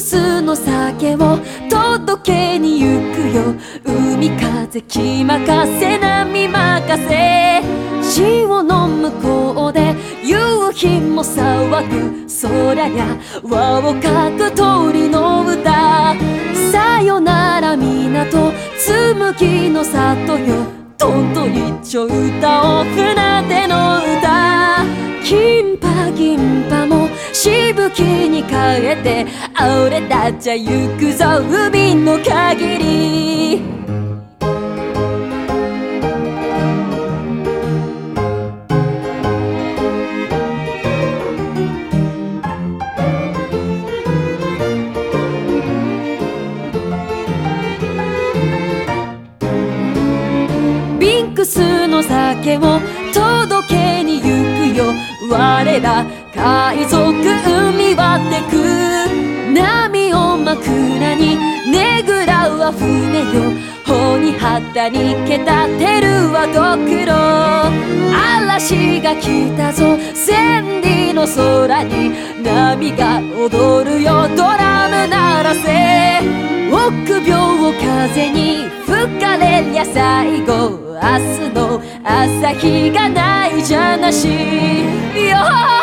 スの酒を届けに行くよ。海風気任せ波任せ。潮の向こうで夕日も騒ぐ。空や輪をかく鳥の歌。さよなら港紬の里よ。どんと一丁歌を船出の歌。金パ銀パもしぶきに変えて俺たちゃ行くぞ海の限り。ビンクスの酒を届けに行くよ。我ら海賊海割ってく波を枕にねぐらうは船よ。帆に旗にけたてるはドクロ嵐が来たぞ。千里の空に波が踊るよドラム鳴らせ臆病を風に吹かれりゃ最後。明日の朝日がないじゃなし。よ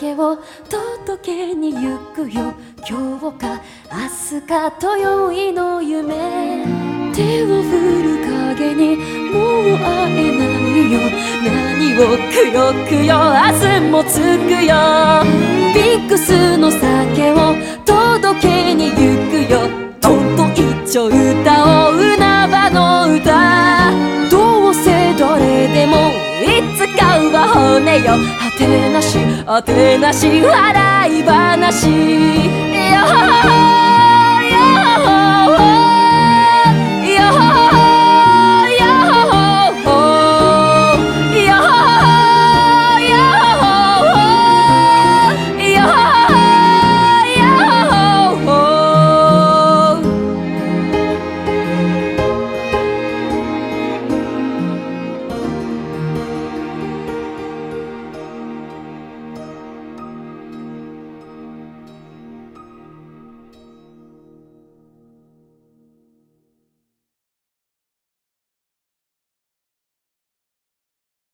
の酒を届けに行くよ。今日か明日かと宵の夢。手を振る影にもう会えないよ。何をくよくよ。明日もつくよ。ピンクスの酒を届けに行くよ。とんと一丁歌を海原の歌。どうせどれでもいつかは骨よ。てなしあてなし笑い話。